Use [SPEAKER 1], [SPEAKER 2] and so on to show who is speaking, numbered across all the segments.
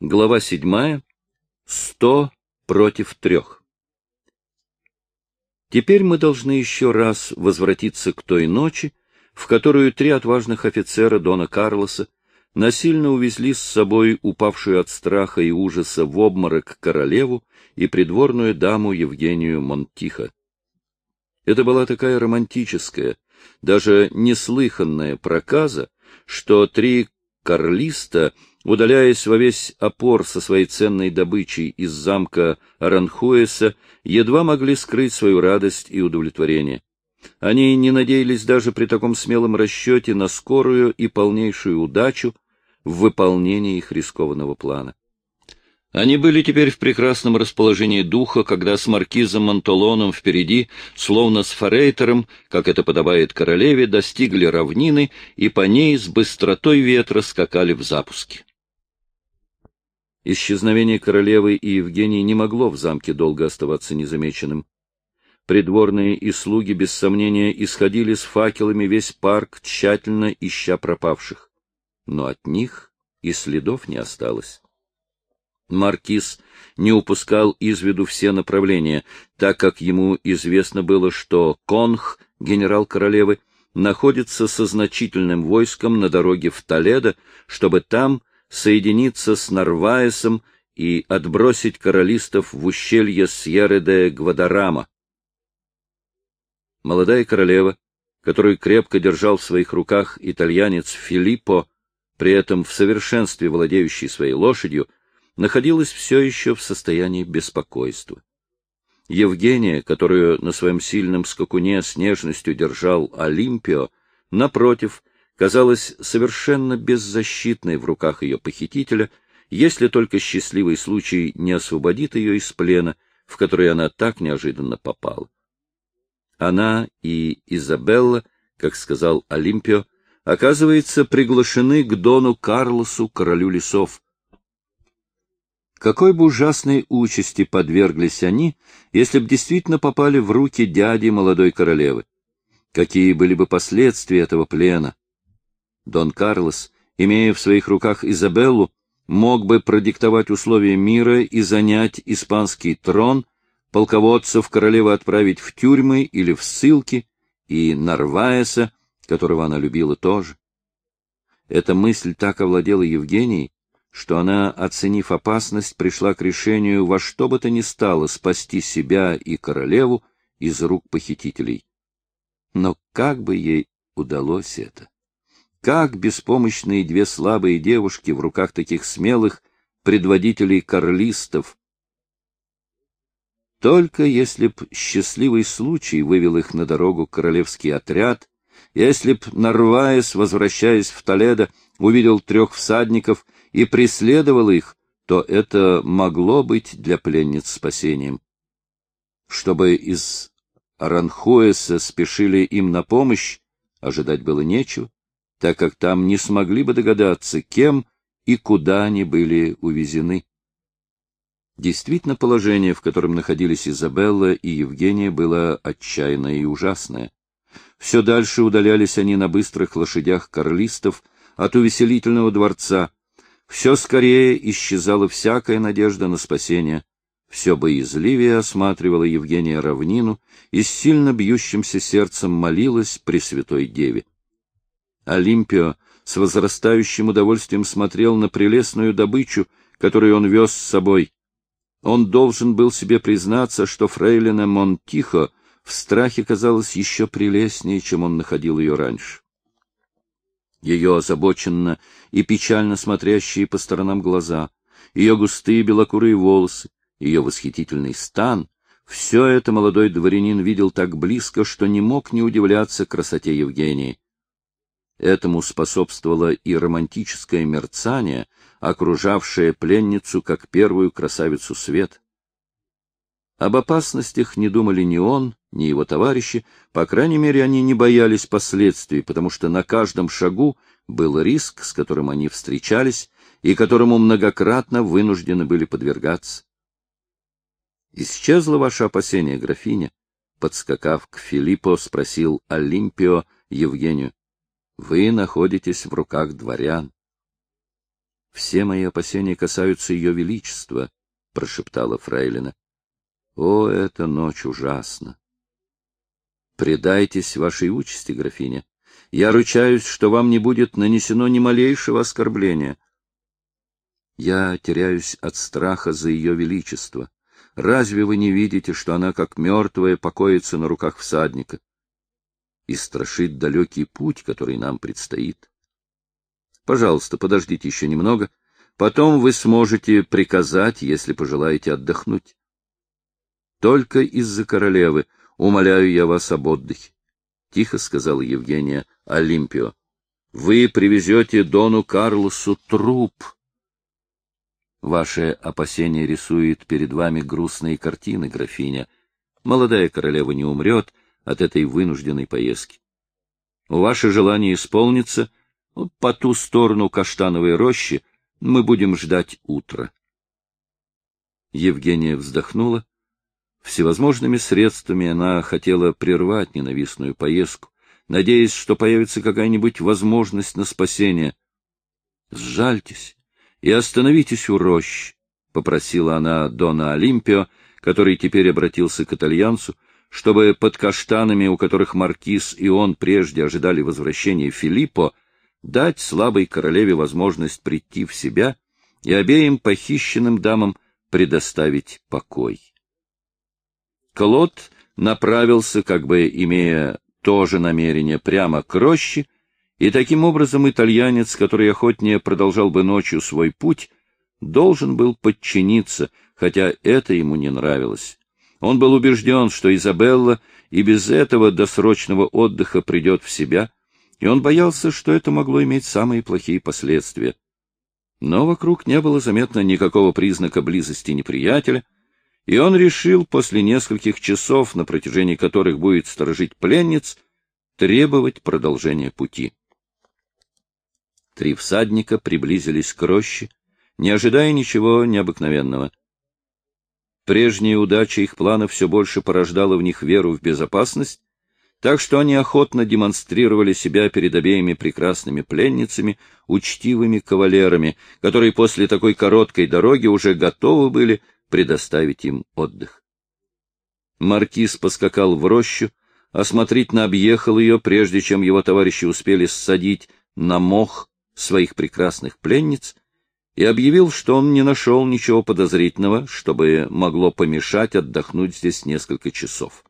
[SPEAKER 1] Глава седьмая. Сто против трех. Теперь мы должны еще раз возвратиться к той ночи, в которую три отважных офицера Дона Карлоса насильно увезли с собой упавшую от страха и ужаса в обморок королеву и придворную даму Евгению Монтихо. Это была такая романтическая, даже неслыханная проказа, что три карлиста, удаляясь во весь опор со своей ценной добычей из замка Аранхуэса, едва могли скрыть свою радость и удовлетворение. Они не надеялись даже при таком смелом расчете на скорую и полнейшую удачу в выполнении их рискованного плана. Они были теперь в прекрасном расположении духа, когда с маркизом Монтолоном впереди, словно с форейтером, как это подобает королеве, достигли равнины и по ней с быстротой ветра скакали в запуске. Исчезновение королевы и Евгении не могло в замке долго оставаться незамеченным. Придворные и слуги, без сомнения, исходили с факелами весь парк, тщательно ища пропавших. Но от них и следов не осталось. Маркиз не упускал из виду все направления, так как ему известно было, что Конх, генерал королевы, находится со значительным войском на дороге в Толедо, чтобы там соединиться с Нарваесом и отбросить королистов в ущелье Сьерре-де-Гвадарама. Молодая королева, которую крепко держал в своих руках итальянец Филиппо, при этом в совершенстве владеющий своей лошадью, находилась все еще в состоянии беспокойства. Евгения, которую на своем сильном скакуне с нежностью держал Олимпио, напротив, казалась совершенно беззащитной в руках ее похитителя, если только счастливый случай не освободит ее из плена, в который она так неожиданно попала. Она и Изабелла, как сказал Олимпио, оказывается, приглашены к Дону Карлосу, королю лесов, какой бы ужасной участи подверглись они, если бы действительно попали в руки дяди молодой королевы? Какие были бы последствия этого плена? Дон Карлос, имея в своих руках Изабеллу, мог бы продиктовать условия мира и занять испанский трон, полководцев королевы отправить в тюрьмы или в ссылки, и Нарваеса, которого она любила тоже. Эта мысль так овладела Евгенией, что она, оценив опасность, пришла к решению во что бы то ни стало спасти себя и королеву из рук похитителей. Но как бы ей удалось это? Как беспомощные две слабые девушки в руках таких смелых предводителей карлистов? Только если б счастливый случай вывел их на дорогу королевский отряд, если б, нарваясь, возвращаясь в Толедо, увидел трех всадников — и преследовал их, то это могло быть для пленниц спасением. Чтобы из Аранхуэса спешили им на помощь, ожидать было нечего, так как там не смогли бы догадаться, кем и куда они были увезены. Действительно, положение, в котором находились Изабелла и Евгения, было отчаянное и ужасное. Все дальше удалялись они на быстрых лошадях карлистов от увеселительного дворца, все скорее исчезала всякая надежда на спасение. Все боязливее осматривала Евгения равнину и с сильно бьющимся сердцем молилась Пресвятой Деве. Олимпио с возрастающим удовольствием смотрел на прелестную добычу, которую он вез с собой. Он должен был себе признаться, что фрейлина Монтихо в страхе казалась еще прелестнее, чем он находил ее раньше. Ее озабоченно и печально смотрящие по сторонам глаза, ее густые белокурые волосы, ее восхитительный стан — все это молодой дворянин видел так близко, что не мог не удивляться красоте Евгении. Этому способствовало и романтическое мерцание, окружавшее пленницу как первую красавицу свет. Об опасностях не думали ни он, ни его товарищи, по крайней мере, они не боялись последствий, потому что на каждом шагу был риск, с которым они встречались и которому многократно вынуждены были подвергаться. «Исчезло ваше опасение, графиня?» Подскакав к Филиппу, спросил Олимпио Евгению. «Вы находитесь в руках дворян». — Все мои опасения касаются ее величества, — прошептала Фрейлина. — О, эта ночь ужасна! — Предайтесь вашей участи, графиня. Я ручаюсь, что вам не будет нанесено ни малейшего оскорбления. Я теряюсь от страха за ее величество. Разве вы не видите, что она, как мертвая, покоится на руках всадника? И страшит далекий путь, который нам предстоит. Пожалуйста, подождите еще немного. Потом вы сможете приказать, если пожелаете отдохнуть. Только из-за королевы умоляю я вас об отдыхе. — тихо сказала Евгения Олимпио. — Вы привезете Дону Карлосу труп. Ваше опасение рисует перед вами грустные картины, графиня. Молодая королева не умрет от этой вынужденной поездки. Ваше желание исполнится, по ту сторону каштановой рощи мы будем ждать утра. Евгения вздохнула. Всевозможными средствами она хотела прервать ненавистную поездку, надеясь, что появится какая-нибудь возможность на спасение. — Сжальтесь и остановитесь у рощи, — попросила она Дона Олимпио, который теперь обратился к итальянцу, чтобы под каштанами, у которых маркиз и он прежде ожидали возвращения Филиппо, дать слабой королеве возможность прийти в себя и обеим похищенным дамам предоставить покой. Клод направился, как бы имея то же намерение, прямо к роще, и таким образом итальянец, который охотнее продолжал бы ночью свой путь, должен был подчиниться, хотя это ему не нравилось. Он был убежден, что Изабелла и без этого досрочного отдыха придет в себя, и он боялся, что это могло иметь самые плохие последствия. Но вокруг не было заметно никакого признака близости неприятеля, и он решил после нескольких часов, на протяжении которых будет сторожить пленниц, требовать продолжения пути. Три всадника приблизились к роще, не ожидая ничего необыкновенного. Прежняя удача их плана все больше порождала в них веру в безопасность, так что они охотно демонстрировали себя перед обеими прекрасными пленницами, учтивыми кавалерами, которые после такой короткой дороги уже готовы были предоставить им отдых. Маркиз поскакал в рощу, осмотрительно объехал ее, прежде чем его товарищи успели ссадить на мох своих прекрасных пленниц, и объявил, что он не нашел ничего подозрительного, чтобы могло помешать отдохнуть здесь несколько часов.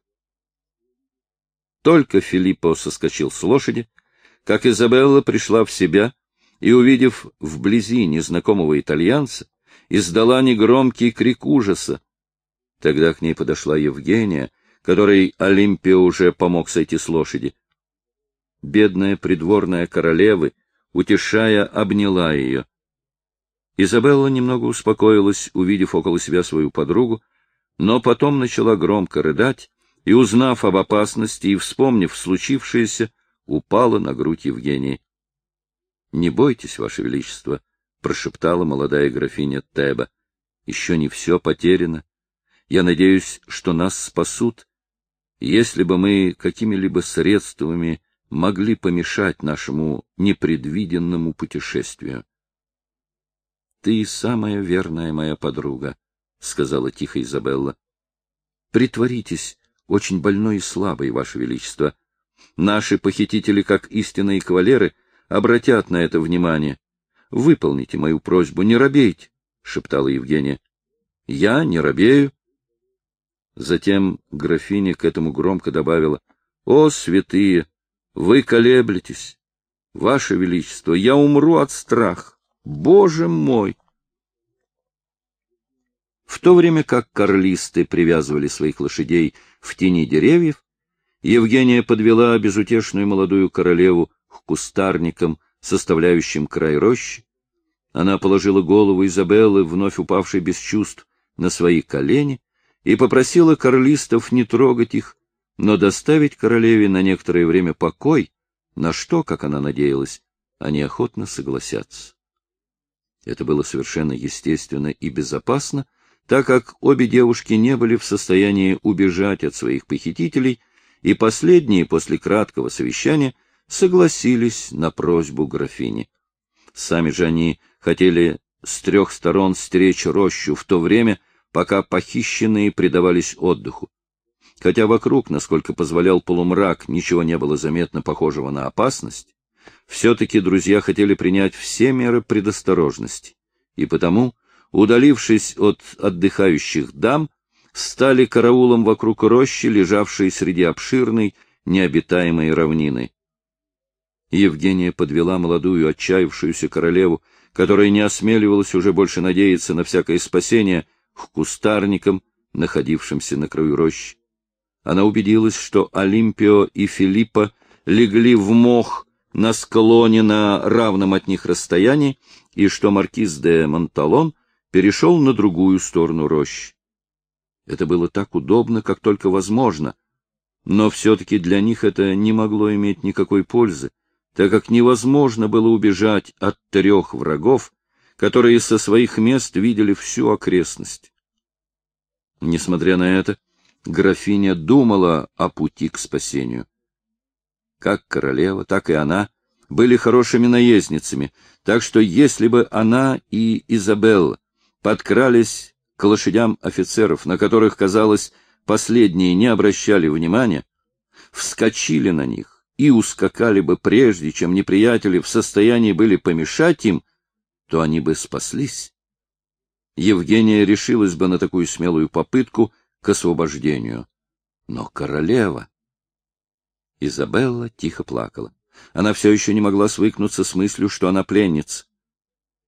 [SPEAKER 1] Только Филиппо соскочил с лошади, как Изабелла пришла в себя и, увидев вблизи незнакомого итальянца, издала негромкий крик ужаса. Тогда к ней подошла Евгения, которой Олимпия уже помог сойти с лошади. Бедная придворная королевы, утешая, обняла ее. Изабелла немного успокоилась, увидев около себя свою подругу, но потом начала громко рыдать, и, узнав об опасности и вспомнив случившееся, упала на грудь Евгении. — Не бойтесь, Ваше Величество, — прошептала молодая графиня Теба. — Еще не все потеряно. Я надеюсь, что нас спасут. Если бы мы какими-либо средствами могли помешать нашему непредвиденному путешествию. — Ты самая верная моя подруга, — сказала тихо Изабелла. — Притворитесь очень больной и слабый, Ваше Величество. Наши похитители, как истинные кавалеры, обратят на это внимание. Выполните мою просьбу, не робейте, — шептала Евгения. — Я не робею. Затем графиня к этому громко добавила. — О, святые, вы колеблетесь. Ваше Величество, я умру от страха. Боже мой! В то время как карлисты привязывали своих лошадей в тени деревьев, Евгения подвела безутешную молодую королеву к кустарникам, составляющим край рощи. Она положила голову Изабеллы, вновь упавшей без чувств, на свои колени и попросила карлистов не трогать их, но доставить королеве на некоторое время покой, на что, как она надеялась, они охотно согласятся. Это было совершенно естественно и безопасно, так как обе девушки не были в состоянии убежать от своих похитителей, и последние после краткого совещания согласились на просьбу графини. Сами же они хотели с трех сторон стеречь рощу в то время, пока похищенные предавались отдыху. Хотя вокруг, насколько позволял полумрак, ничего не было заметно похожего на опасность, все-таки друзья хотели принять все меры предосторожности, и потому, удалившись от отдыхающих дам, стали караулом вокруг рощи, лежавшей среди обширной, необитаемой равнины. Евгения подвела молодую отчаявшуюся королеву, которая не осмеливалась уже больше надеяться на всякое спасение, к кустарникам, находившимся на краю рощи. Она убедилась, что Олимпио и Филиппа легли в мох на склоне на равном от них расстоянии, и что маркиз де Монталон перешел на другую сторону рощи. Это было так удобно, как только возможно, но все-таки для них это не могло иметь никакой пользы, так как невозможно было убежать от трех врагов, которые со своих мест видели всю окрестность. Несмотря на это, графиня думала о пути к спасению. Как королева, так и она были хорошими наездницами, так что если бы она и Изабелла подкрались к лошадям офицеров, на которых, казалось, последние не обращали внимания, вскочили на них и ускакали бы прежде, чем неприятели в состоянии были помешать им, то они бы спаслись. Евгения решилась бы на такую смелую попытку к освобождению. Но королева... Изабелла тихо плакала. Она все еще не могла свыкнуться с мыслью, что она пленница.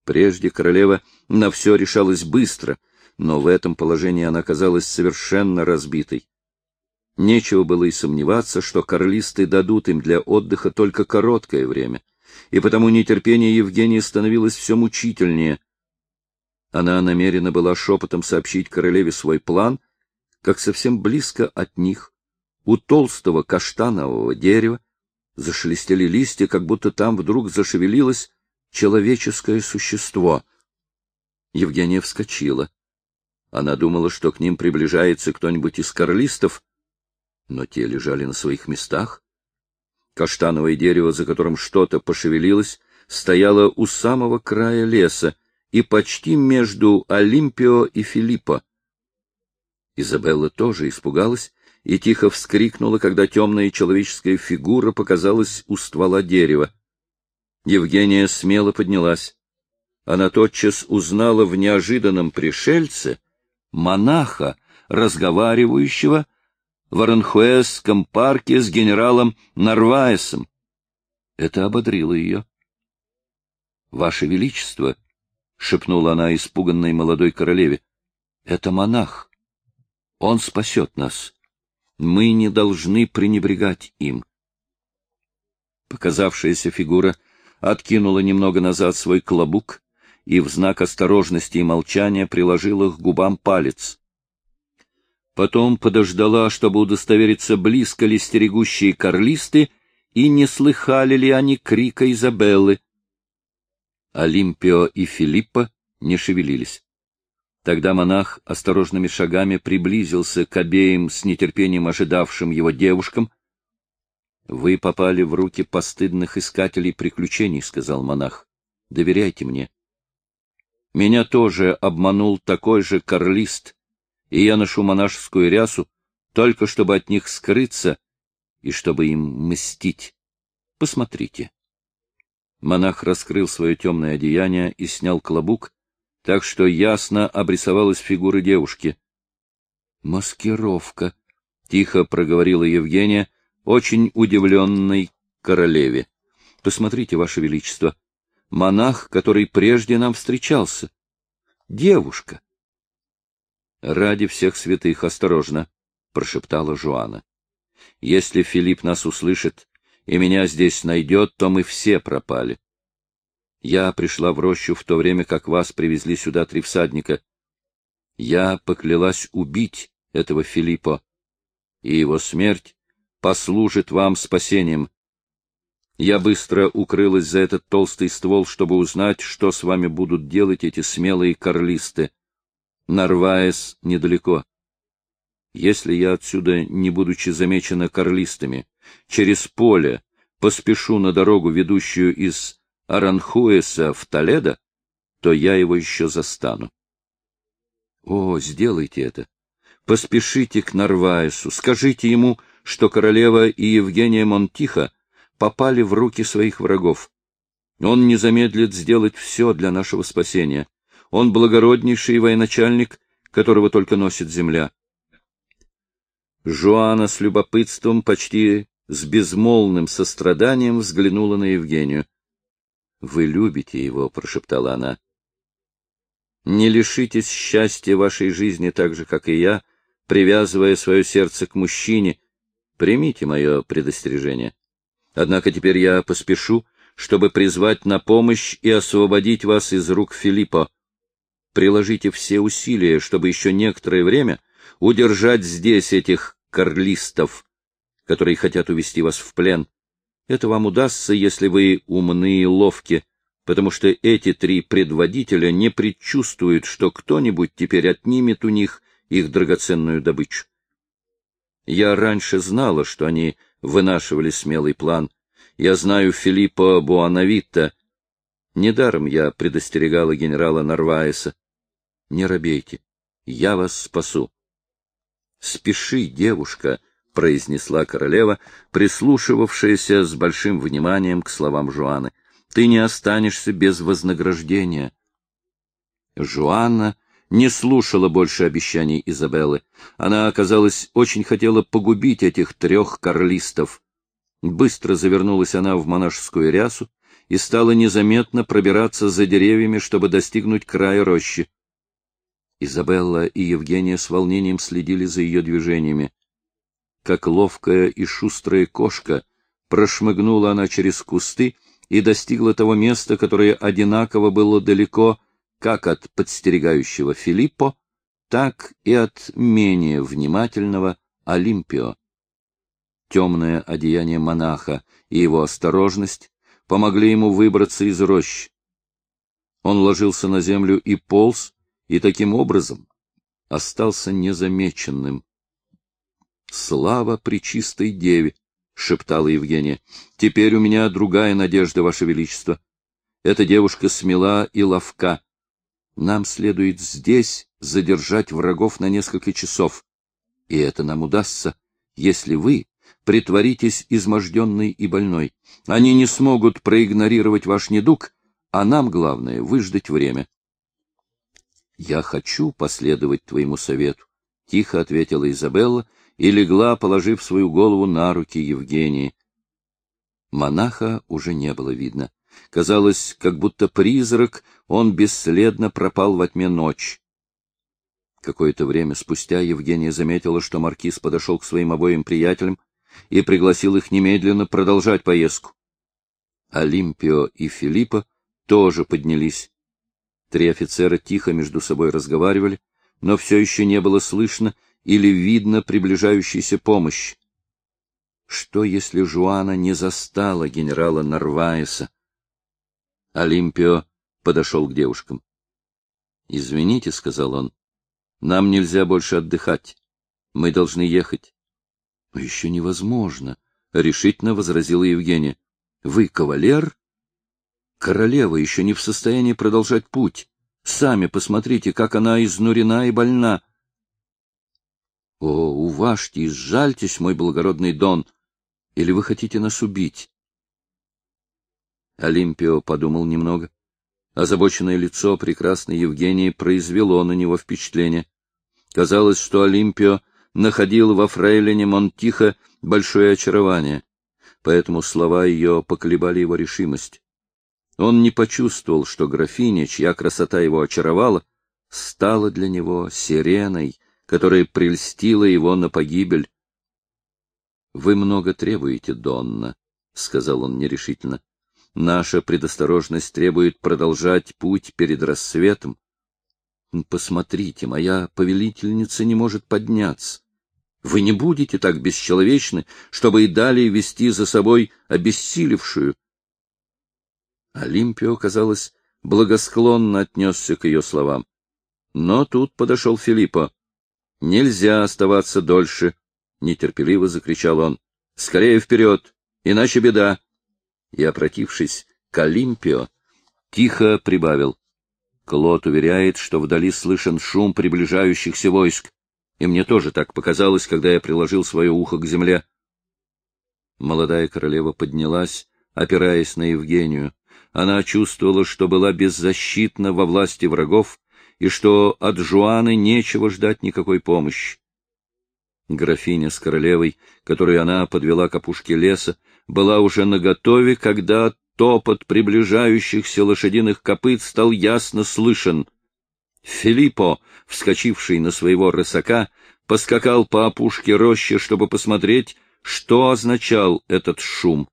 [SPEAKER 1] Прежде королева на все решалась быстро, но в этом положении она казалась совершенно разбитой. Нечего было и сомневаться, что королисты дадут им для отдыха только короткое время, и потому нетерпение Евгении становилось все мучительнее. Она намерена была шепотом сообщить королеве свой план, как совсем близко от них, у толстого каштанового дерева, зашелестели листья, как будто там вдруг зашевелилось человеческое существо. Евгения вскочила. Она думала, что к ним приближается кто-нибудь из карлистов, но те лежали на своих местах. Каштановое дерево, за которым что-то пошевелилось, стояло у самого края леса и почти между Олимпио и Филиппо. Изабелла тоже испугалась и тихо вскрикнула, когда темная человеческая фигура показалась у ствола дерева. Евгения смело поднялась. Она тотчас узнала в неожиданном пришельце монаха, разговаривающего в Аранхуэсском парке с генералом Нарваесом. Это ободрило ее. — Ваше Величество, — шепнула она испуганной молодой королеве, — это монах. Он спасет нас. Мы не должны пренебрегать им. Показавшаяся фигура откинула немного назад свой клобук и в знак осторожности и молчания приложила к губам палец. Потом подождала, чтобы удостовериться, близко ли стерегущие карлисты и не слыхали ли они крика Изабеллы. Олимпио и Филиппа не шевелились. Тогда монах осторожными шагами приблизился к обеим с нетерпением ожидавшим его девушкам. — Вы попали в руки постыдных искателей приключений, — сказал монах. — Доверяйте мне. Меня тоже обманул такой же карлист, и я ношу монашескую рясу, только чтобы от них скрыться и чтобы им мстить. Посмотрите. Монах раскрыл свое темное одеяние и снял клобук, так что ясно обрисовалась фигура девушки. «Маскировка», — тихо проговорила Евгения, очень удивленной королеве. «Посмотрите, Ваше Величество, монах, который прежде нам встречался. Девушка». «Ради всех святых, осторожно», — прошептала Жуана. «Если Филипп нас услышит и меня здесь найдет, то мы все пропали. Я пришла в рощу в то время, как вас привезли сюда три всадника. Я поклялась убить этого Филиппа, и его смерть послужит вам спасением. Я быстро укрылась за этот толстый ствол, чтобы узнать, что с вами будут делать эти смелые карлисты. Нарваес недалеко. Если я отсюда, не будучи замечена карлистами, через поле поспешу на дорогу, ведущую из Аранхуэса в Толедо, то я его еще застану. О, сделайте это. Поспешите к Нарваесу, скажите ему, что королева и Евгения Монтиха попали в руки своих врагов. Он не замедлит сделать все для нашего спасения. Он благороднейший военачальник, которого только носит земля. Жуана с любопытством, почти с безмолвным состраданием взглянула на Евгению. — Вы любите его, — прошептала она. — Не лишитесь счастья вашей жизни так же, как и я, привязывая свое сердце к мужчине. Примите мое предостережение. Однако теперь я поспешу, чтобы призвать на помощь и освободить вас из рук Филиппа. Приложите все усилия, чтобы еще некоторое время удержать здесь этих карлистов, которые хотят увести вас в плен. Это вам удастся, если вы умны и ловки, потому что эти три предводителя не предчувствуют, что кто-нибудь теперь отнимет у них их драгоценную добычу. Я раньше знала, что они вынашивали смелый план. Я знаю Филиппа Буанавитта. Недаром я предостерегала генерала Нарваеса. Не робейте, я вас спасу. — Спеши, девушка, — произнесла королева, прислушивавшаяся с большим вниманием к словам Жуаны. — Ты не останешься без вознаграждения. Жуанна не слушала больше обещаний Изабеллы. Она, оказалось, очень хотела погубить этих трех карлистов. Быстро завернулась она в монашескую рясу и стала незаметно пробираться за деревьями, чтобы достигнуть края рощи. Изабелла и Евгения с волнением следили за ее движениями. Как ловкая и шустрая кошка, прошмыгнула она через кусты и достигла того места, которое одинаково было далеко как от подстерегающего Филиппо, так и от менее внимательного Олимпио. Темное одеяние монаха и его осторожность помогли ему выбраться из рощи. Он ложился на землю и полз, и таким образом остался незамеченным. «Слава Пречистой Деве!» — шептала Евгения. «Теперь у меня другая надежда, Ваше Величество. Эта девушка смела и ловка. Нам следует здесь задержать врагов на несколько часов. И это нам удастся, если вы притворитесь изможденной и больной. Они не смогут проигнорировать ваш недуг, а нам главное — выждать время. — Я хочу последовать твоему совету, — тихо ответила Изабелла и легла, положив свою голову на руки Евгении. Монаха уже не было видно. Казалось, как будто призрак, он бесследно пропал во тьме ночь. Какое-то время спустя Евгения заметила, что маркиз подошел к своим обоим приятелям и пригласил их немедленно продолжать поездку. Олимпио и Филиппа тоже поднялись. Три офицера тихо между собой разговаривали, но все еще не было слышно или видно приближающейся помощь. Что, если Жуана не застала генерала Нарваеса? Олимпио подошел к девушкам. — Извините, — сказал он, — нам нельзя больше отдыхать. Мы должны ехать. — Еще невозможно, — решительно возразила Евгения. — Вы кавалер? Королева еще не в состоянии продолжать путь. Сами посмотрите, как она изнурена и больна. — О, уважьте и сжальтесь, мой благородный Дон! Или вы хотите нас убить? Олимпио подумал немного. Озабоченное лицо прекрасной Евгении произвело на него впечатление. Казалось, что Олимпио находил во фрейлине Монтихо большое очарование, поэтому слова ее поколебали его решимость. Он не почувствовал, что графиня, чья красота его очаровала, стала для него сиреной, которая прельстила его на погибель. — Вы много требуете, Донна, — сказал он нерешительно. Наша предосторожность требует продолжать путь перед рассветом. Посмотрите, моя повелительница не может подняться. Вы не будете так бесчеловечны, чтобы и далее вести за собой обессилевшую. Олимпио, казалось, благосклонно отнесся к ее словам. Но тут подошел Филиппо. — Нельзя оставаться дольше, — нетерпеливо закричал он. — Скорее вперед, иначе беда и, обратившись к Олимпио, тихо прибавил. Клод уверяет, что вдали слышен шум приближающихся войск, и мне тоже так показалось, когда я приложил свое ухо к земле. Молодая королева поднялась, опираясь на Евгению. Она чувствовала, что была беззащитна во власти врагов, и что от Жуаны нечего ждать никакой помощи. Графиня с королевой, которую она подвела к опушке леса, была уже наготове, когда топот приближающихся лошадиных копыт стал ясно слышен. Филиппо, вскочивший на своего рысака, поскакал по опушке рощи, чтобы посмотреть, что означал этот шум.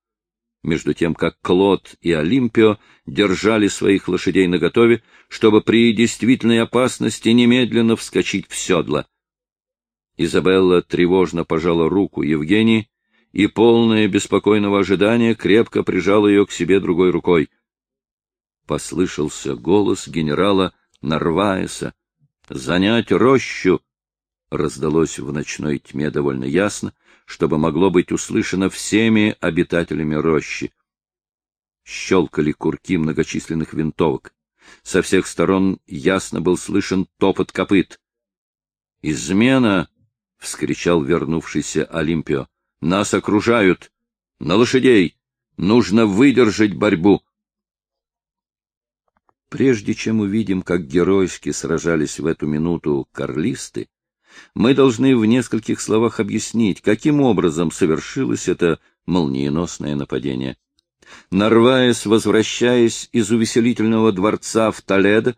[SPEAKER 1] Между тем, как Клод и Олимпио держали своих лошадей наготове, чтобы при действительной опасности немедленно вскочить в седло. Изабелла тревожно пожала руку Евгении и, полное беспокойного ожидания, крепко прижала ее к себе другой рукой. Послышался голос генерала Нарваеса. «Занять рощу!» Раздалось в ночной тьме довольно ясно, чтобы могло быть услышано всеми обитателями рощи. Щелкали курки многочисленных винтовок. Со всех сторон ясно был слышен топот копыт. «Измена!» — вскричал вернувшийся Олимпио. «Нас окружают! На лошадей! Нужно выдержать борьбу!» Прежде чем увидим, как геройски сражались в эту минуту карлисты, мы должны в нескольких словах объяснить, каким образом совершилось это молниеносное нападение. Нарваясь, возвращаясь из увеселительного дворца в Толедо,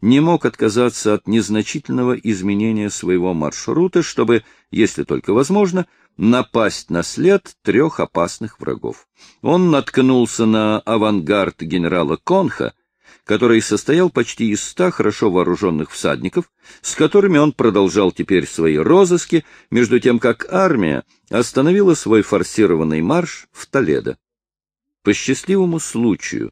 [SPEAKER 1] не мог отказаться от незначительного изменения своего маршрута, чтобы, если только возможно, напасть на след трех опасных врагов. Он наткнулся на авангард генерала Конха, который состоял почти из ста хорошо вооруженных всадников, с которыми он продолжал теперь свои розыски, между тем как армия остановила свой форсированный марш в Толедо. По счастливому случаю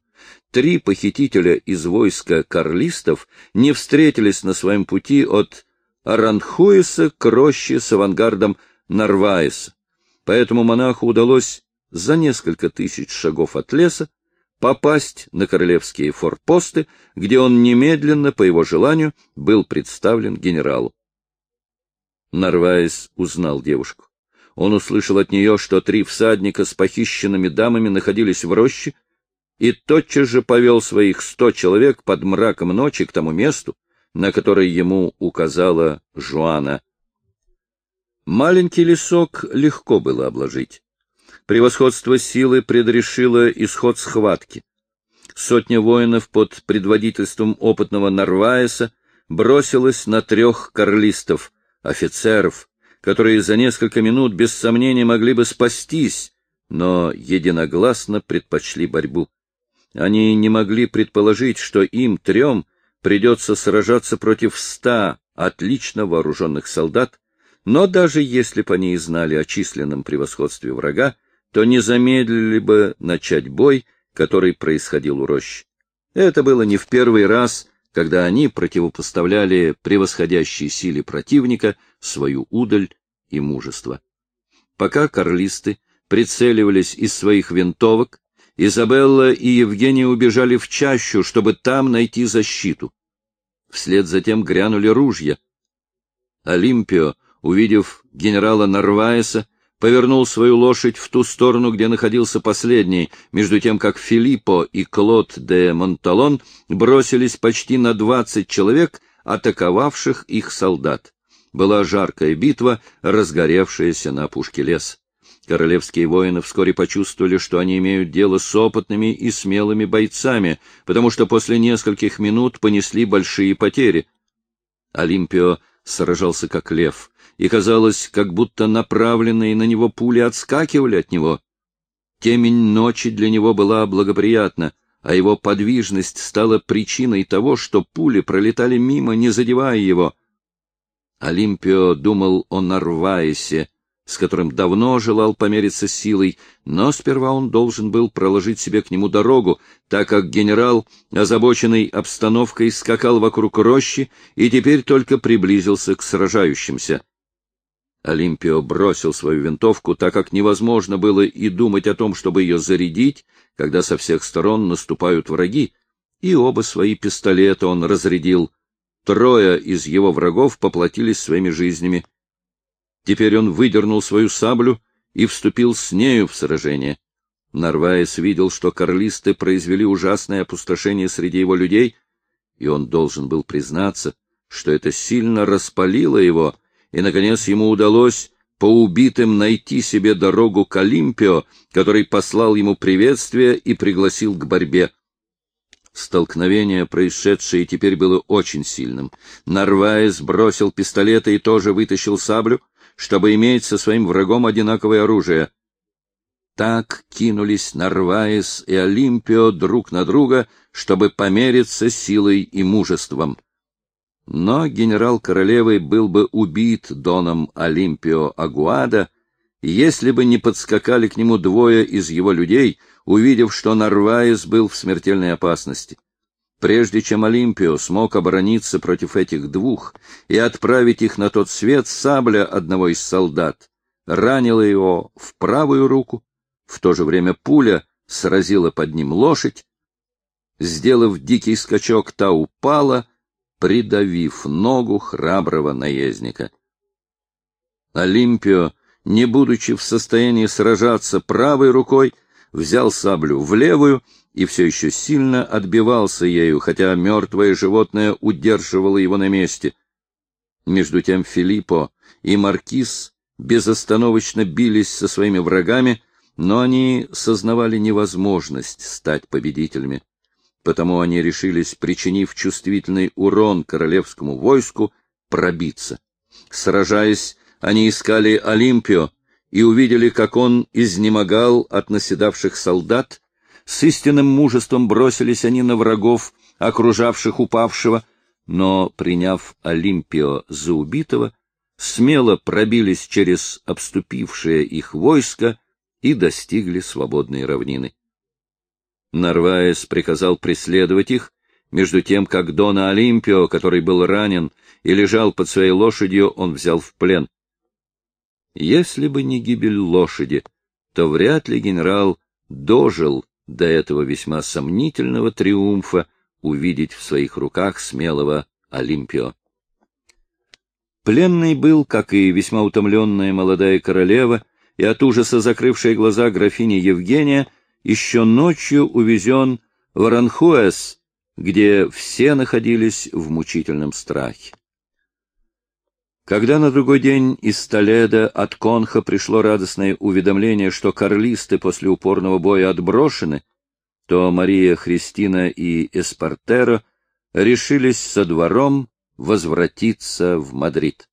[SPEAKER 1] три похитителя из войска карлистов не встретились на своем пути от Аранхуэса к роще с авангардом Нарваеса, поэтому монаху удалось за несколько тысяч шагов от леса попасть на королевские форпосты, где он немедленно, по его желанию, был представлен генералу. Нарвайс узнал девушку. Он услышал от нее, что три всадника с похищенными дамами находились в роще, и тотчас же повел своих сто человек под мраком ночи к тому месту, на которое ему указала Жуана. Маленький лесок легко было обложить. Превосходство силы предрешило исход схватки. Сотня воинов под предводительством опытного Нарваеса бросилась на трех карлистов, офицеров, которые за несколько минут без сомнения могли бы спастись, но единогласно предпочли борьбу. Они не могли предположить, что им трем придется сражаться против ста отлично вооруженных солдат, но даже если бы они знали о численном превосходстве врага, то не замедлили бы начать бой, который происходил у рощи. Это было не в первый раз, когда они противопоставляли превосходящей силе противника свою удаль и мужество. Пока карлисты прицеливались из своих винтовок, Изабелла и Евгения убежали в чащу, чтобы там найти защиту. Вслед за тем грянули ружья. Олимпио, увидев генерала Нарваеса, повернул свою лошадь в ту сторону, где находился последний, между тем как Филиппо и Клод де Монталон бросились почти на двадцать человек, атаковавших их солдат. Была жаркая битва, разгоревшаяся на опушке лес. Королевские воины вскоре почувствовали, что они имеют дело с опытными и смелыми бойцами, потому что после нескольких минут понесли большие потери. Олимпио сражался как лев, и казалось, как будто направленные на него пули отскакивали от него. Темень ночи для него была благоприятна, а его подвижность стала причиной того, что пули пролетали мимо, не задевая его. Олимпио думал о Нарваесе, с которым давно желал помериться силой, но сперва он должен был проложить себе к нему дорогу, так как генерал, озабоченный обстановкой, скакал вокруг рощи и теперь только приблизился к сражающимся. Олимпио бросил свою винтовку, так как невозможно было и думать о том, чтобы ее зарядить, когда со всех сторон наступают враги, и оба свои пистолета он разрядил. Трое из его врагов поплатились своими жизнями. Теперь он выдернул свою саблю и вступил с нею в сражение. Нарваес видел, что карлисты произвели ужасное опустошение среди его людей, и он должен был признаться, что это сильно распалило его, и, наконец, ему удалось по убитым найти себе дорогу к Олимпио, который послал ему приветствие и пригласил к борьбе. Столкновение, происшедшее теперь было очень сильным. Нарваес бросил пистолеты и тоже вытащил саблю, чтобы иметь со своим врагом одинаковое оружие. Так кинулись Нарваес и Олимпио друг на друга, чтобы помериться силой и мужеством. Но генерал королевы был бы убит доном Олимпио Агуада, если бы не подскакали к нему двое из его людей, увидев, что Нарваес был в смертельной опасности. Прежде чем Олимпио смог оборониться против этих двух и отправить их на тот свет, сабля одного из солдат ранила его в правую руку, в то же время пуля сразила под ним лошадь. Сделав дикий скачок, та упала, придавив ногу храброго наездника. Олимпио, не будучи в состоянии сражаться правой рукой, взял саблю в левую и все еще сильно отбивался ею, хотя мертвое животное удерживало его на месте. Между тем Филиппо и Маркиз безостановочно бились со своими врагами, но они сознавали невозможность стать победителями. Потому они решились, причинив чувствительный урон королевскому войску, пробиться. Сражаясь, они искали Олимпио и увидели, как он изнемогал от наседавших солдат. С истинным мужеством бросились они на врагов, окружавших упавшего, но, приняв Олимпио за убитого, смело пробились через обступившее их войско и достигли свободной равнины. Нарваес приказал преследовать их, между тем, как Дона Олимпио, который был ранен и лежал под своей лошадью, он взял в плен. Если бы не гибель лошади, то вряд ли генерал дожил до этого весьма сомнительного триумфа увидеть в своих руках смелого Олимпио. Пленный был, как и весьма утомленная молодая королева, и от ужаса закрывшая глаза графиня Евгения, еще ночью увезен в Аранхуэс, где все находились в мучительном страхе. Когда на другой день из Толеда от Конха пришло радостное уведомление, что карлисты после упорного боя отброшены, то Мария Христина и Эспартеро решились со двором возвратиться в Мадрид.